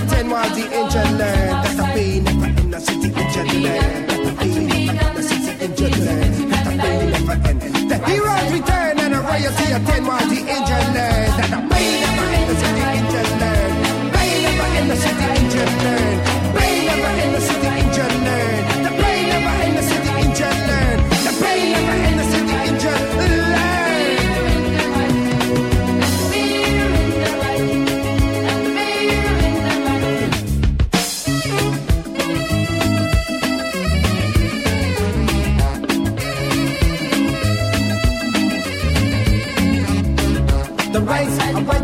attend while the angel learn. That the pain never end, the city angel learn. The pain never end, the city angel learn. The pain never end. The heroes return and a royalty attend while the angel learn. That the pain never end, the city angel learn. Pain never end, the city angel learn.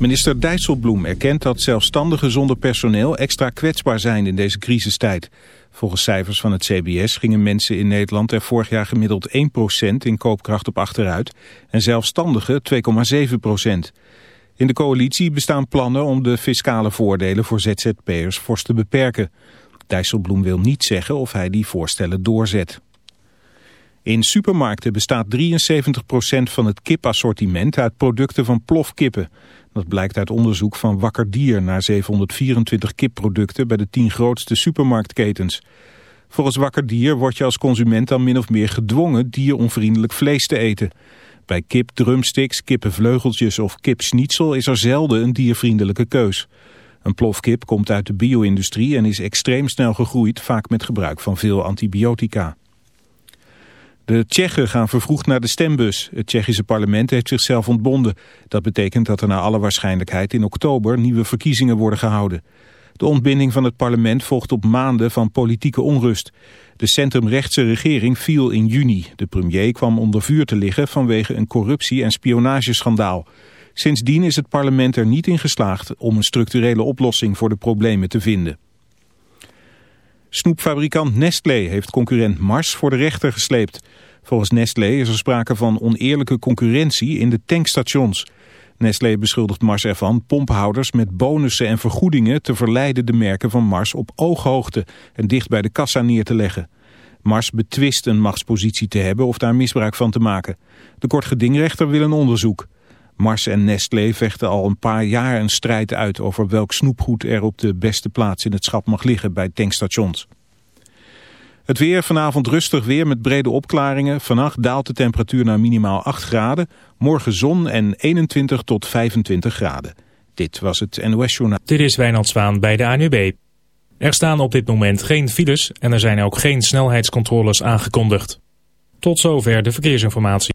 Minister Dijsselbloem erkent dat zelfstandigen zonder personeel extra kwetsbaar zijn in deze crisistijd. Volgens cijfers van het CBS gingen mensen in Nederland er vorig jaar gemiddeld 1% in koopkracht op achteruit en zelfstandigen 2,7%. In de coalitie bestaan plannen om de fiscale voordelen voor ZZP'ers fors te beperken. Dijsselbloem wil niet zeggen of hij die voorstellen doorzet. In supermarkten bestaat 73% van het kipassortiment uit producten van plofkippen. Dat blijkt uit onderzoek van Wakker Dier naar 724 kipproducten bij de 10 grootste supermarktketens. Volgens Wakker Dier word je als consument dan min of meer gedwongen dieronvriendelijk vlees te eten. Bij kip drumsticks, kippenvleugeltjes of kipsnitzel is er zelden een diervriendelijke keus. Een plofkip komt uit de bio-industrie en is extreem snel gegroeid, vaak met gebruik van veel antibiotica. De Tsjechen gaan vervroegd naar de stembus. Het Tsjechische parlement heeft zichzelf ontbonden. Dat betekent dat er naar alle waarschijnlijkheid in oktober nieuwe verkiezingen worden gehouden. De ontbinding van het parlement volgt op maanden van politieke onrust. De centrumrechtse regering viel in juni. De premier kwam onder vuur te liggen vanwege een corruptie- en spionageschandaal. Sindsdien is het parlement er niet in geslaagd om een structurele oplossing voor de problemen te vinden. Snoepfabrikant Nestlé heeft concurrent Mars voor de rechter gesleept. Volgens Nestlé is er sprake van oneerlijke concurrentie in de tankstations. Nestlé beschuldigt Mars ervan pomphouders met bonussen en vergoedingen te verleiden de merken van Mars op ooghoogte en dicht bij de kassa neer te leggen. Mars betwist een machtspositie te hebben of daar misbruik van te maken. De kortgedingrechter wil een onderzoek. Mars en Nestlé vechten al een paar jaar een strijd uit over welk snoepgoed er op de beste plaats in het schap mag liggen bij tankstations. Het weer vanavond rustig weer met brede opklaringen. Vannacht daalt de temperatuur naar minimaal 8 graden. Morgen zon en 21 tot 25 graden. Dit was het NOS Journaal. Dit is Wijnand Zwaan bij de ANUB. Er staan op dit moment geen files en er zijn ook geen snelheidscontroles aangekondigd. Tot zover de verkeersinformatie.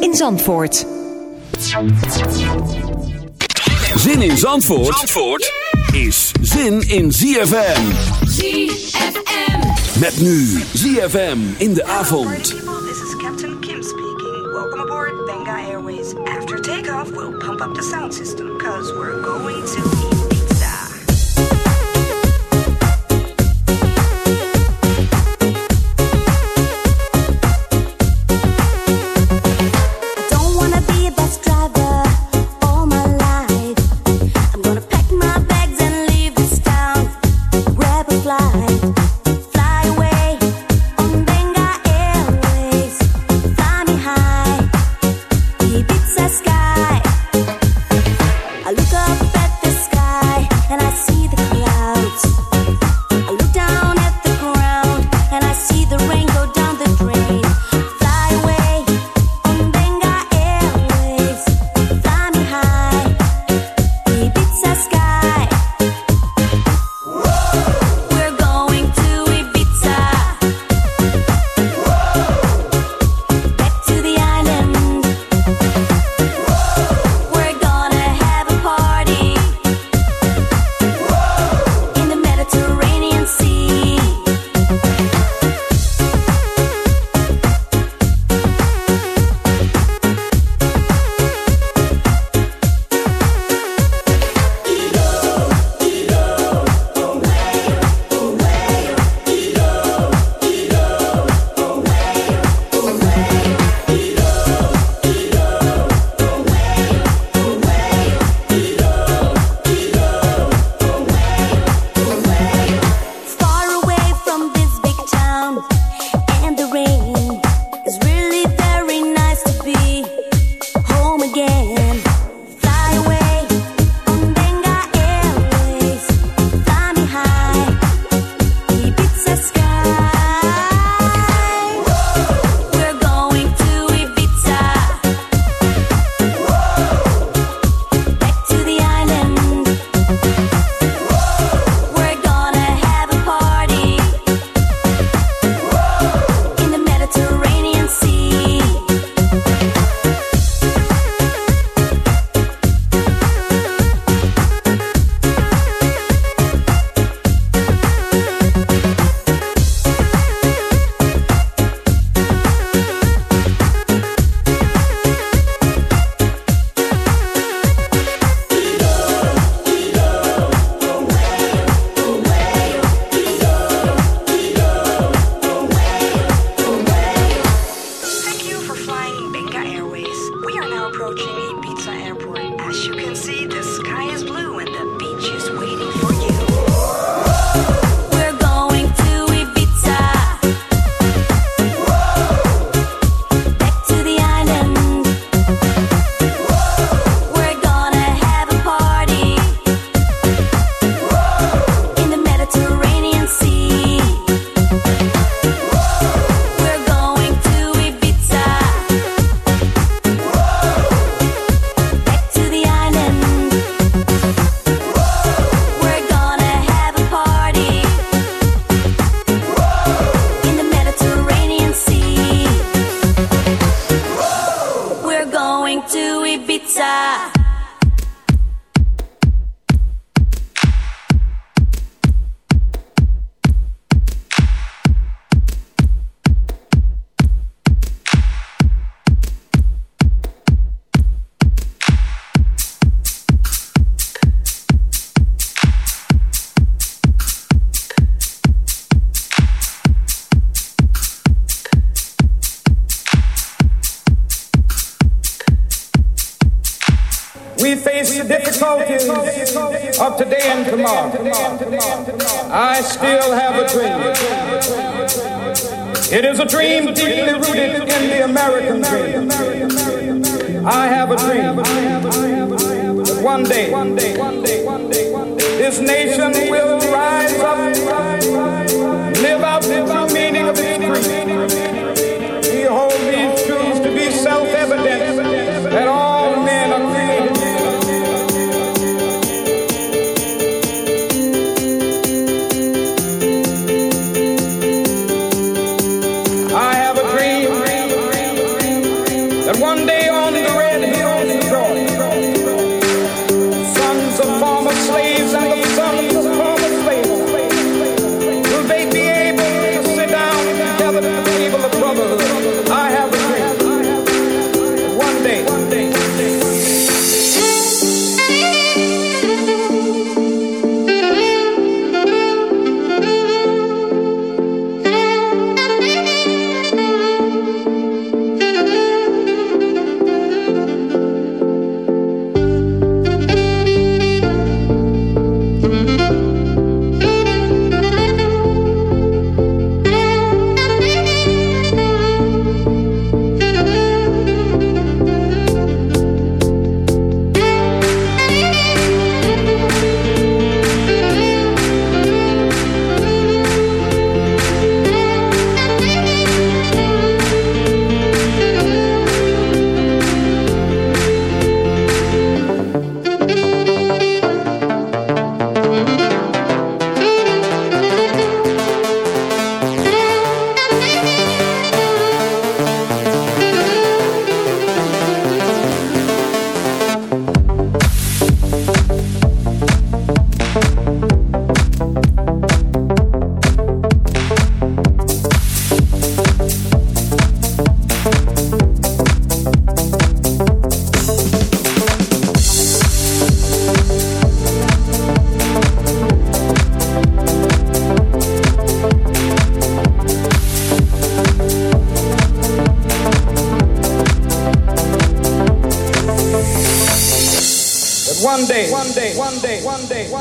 in Zandvoort. Zin in Zandvoort, Zandvoort is zin in ZFM. ZFM. Met nu ZFM in de Hello, avond. party people. This is Captain Kim speaking. Welcome aboard Benga Airways after takeoff. off, we'll pump up the sound system, cause we're going to one day. One day, one day, one day, this nation will rise up, live out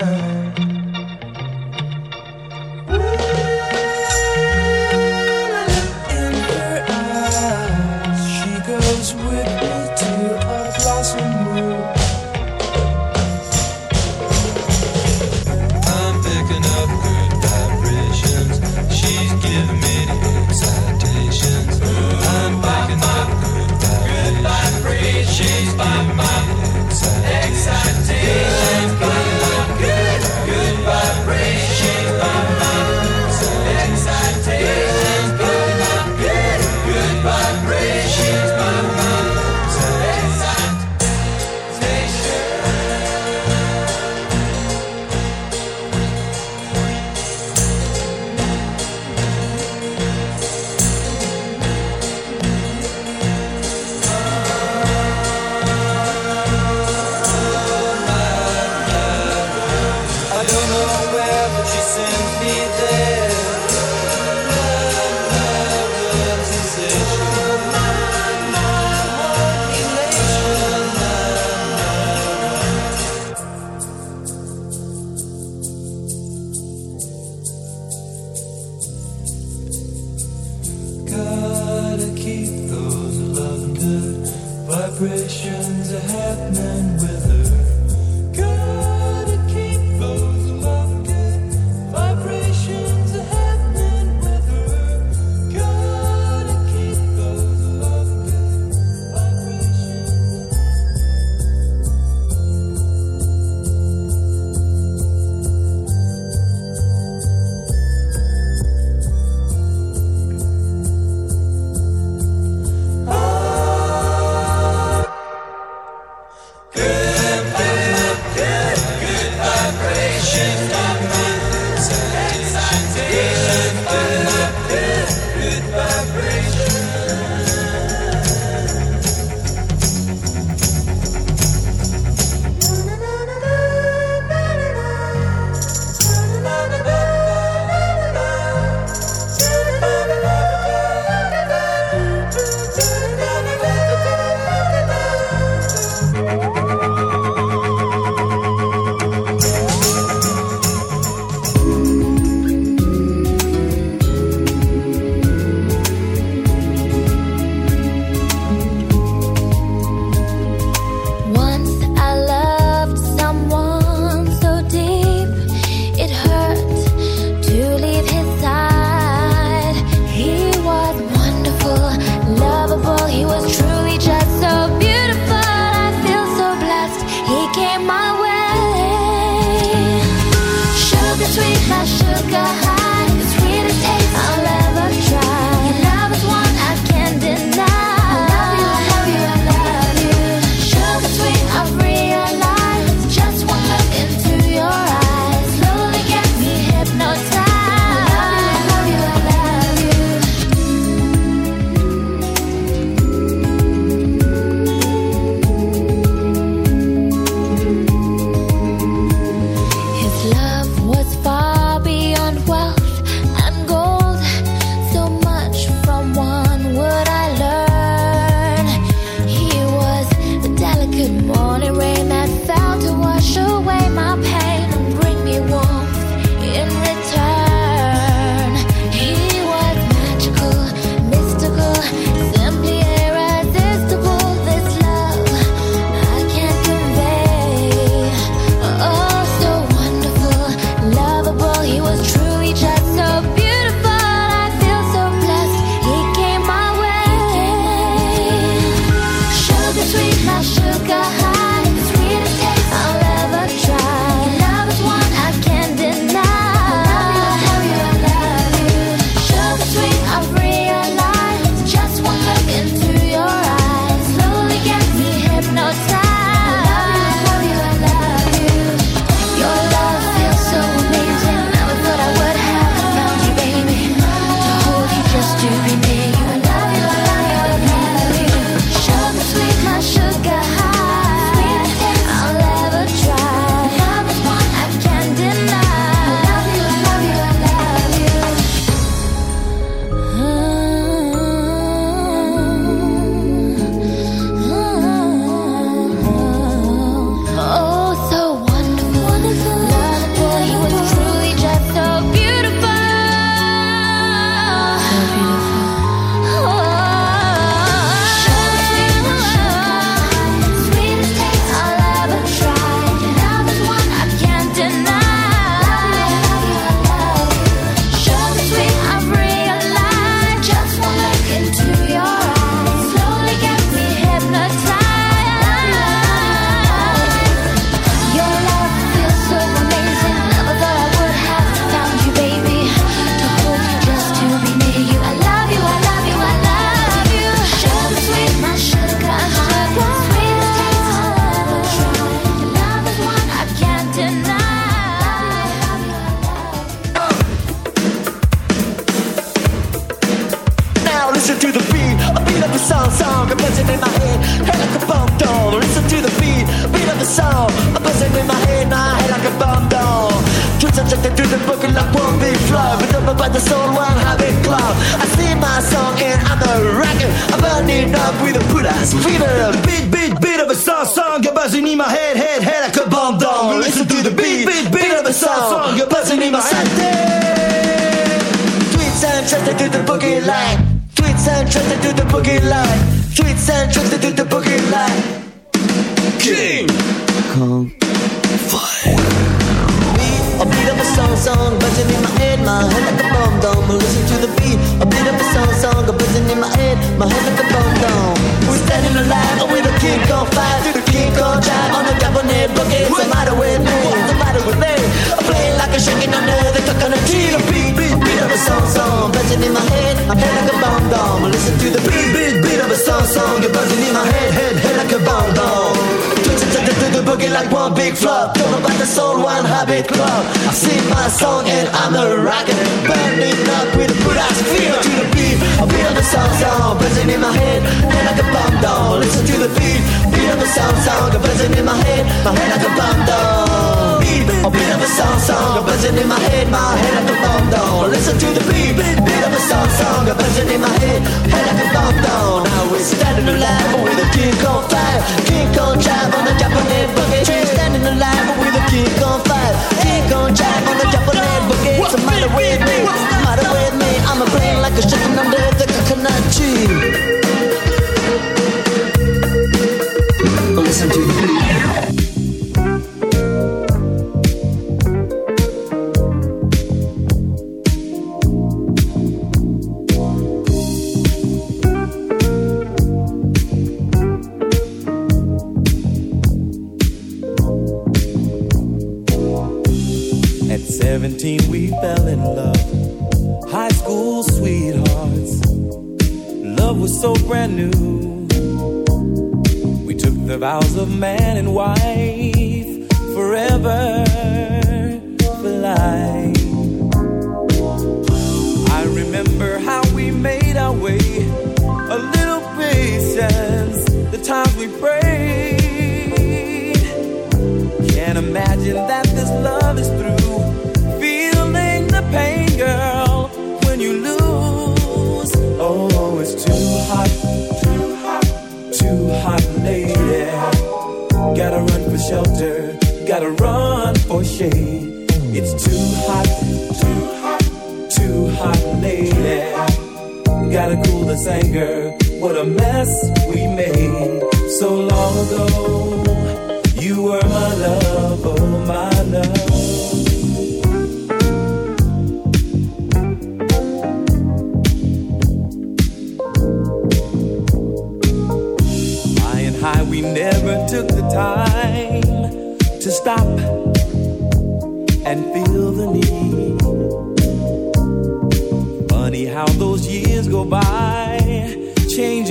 time. Ooh.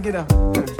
get up.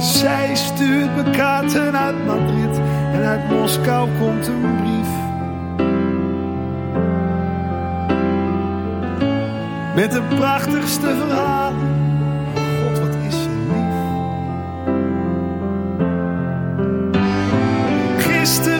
Zij stuurt me kaarten uit Madrid en uit Moskou komt een brief. Met de prachtigste verhalen. God, wat is ze lief. Gisteren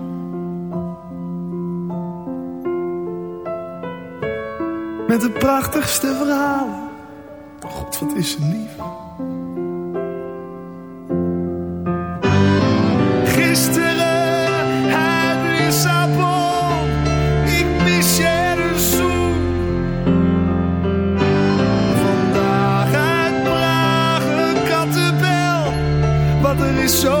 Met de prachtigste verhalen. Oh God, wat is ze lief. Gisteren uit Lissabon, ik mis je een zoen. Vandaag uit Praag, een kattenbel, wat er is zo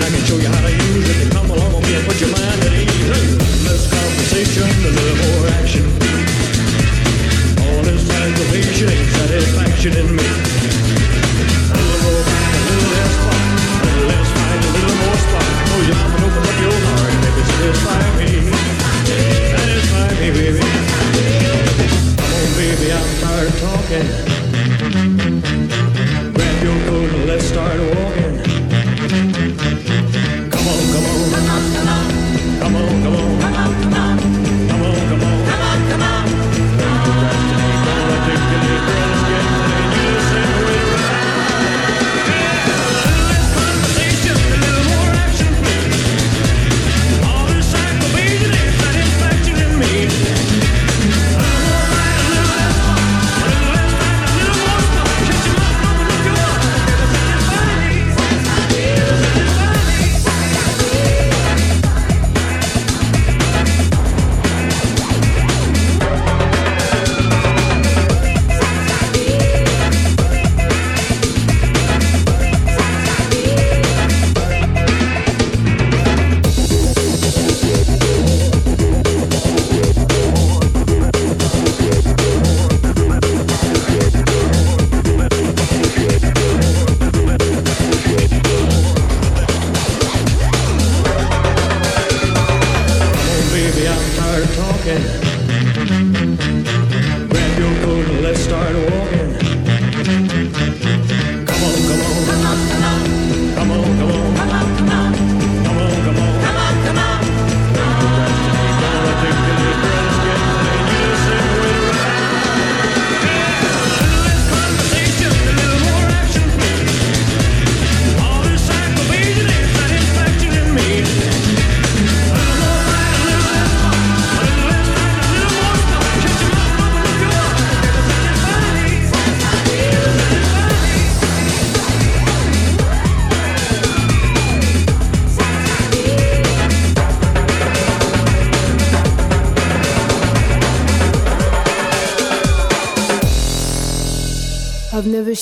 I can show you how to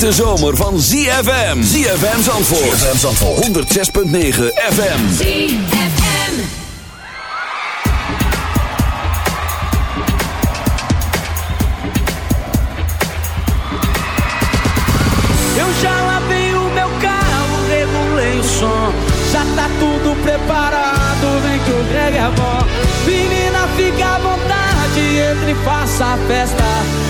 hete zomer van ZFM. ZFM Zandvoort. ZFM Zandvoort. 106.9 FM. ZFM. Eu já lavei o meu carro, regulei o som. Já tá tudo preparado, vem que o Greg é bom. Menina, fica à vontade, entre e faça a festa.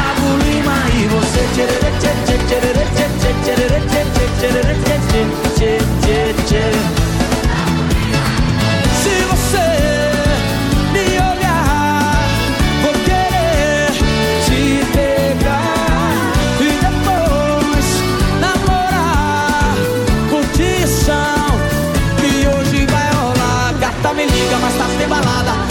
Lima e você. Tchê, tchê, tchê, tchê, tchê, tchê, tchê, tchê, tchê, tchê. Se você me olhar, vou querer te pegar e depois namorar. Curtição que hoje vai rolar. Gata me liga, mas tá sem balada.